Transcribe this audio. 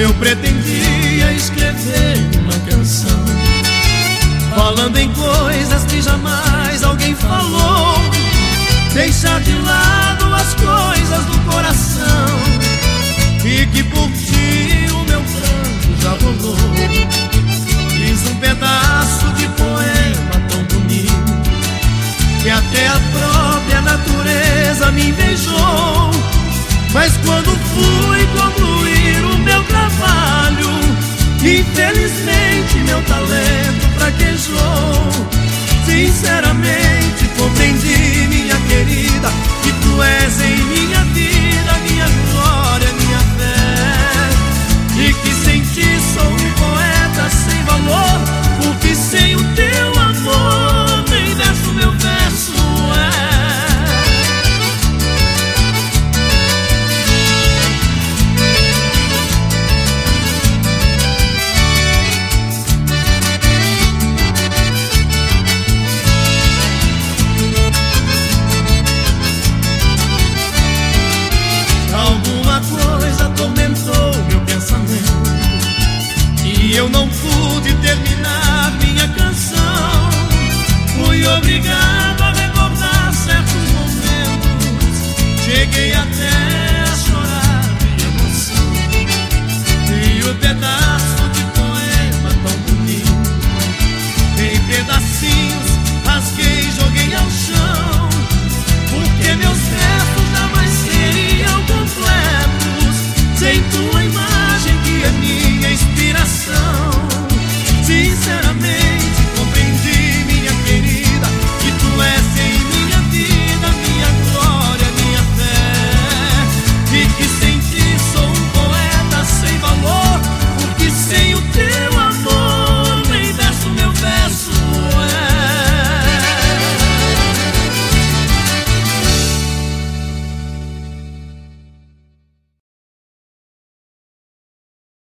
Eu pretendia escrever uma canção Falando em coisas que jamais alguém falou. Deixar de lado as coisas do coração E que por ti o meu pranto já rolou. Fiz um pedaço de poema tão bonito Que até a própria natureza me invejou.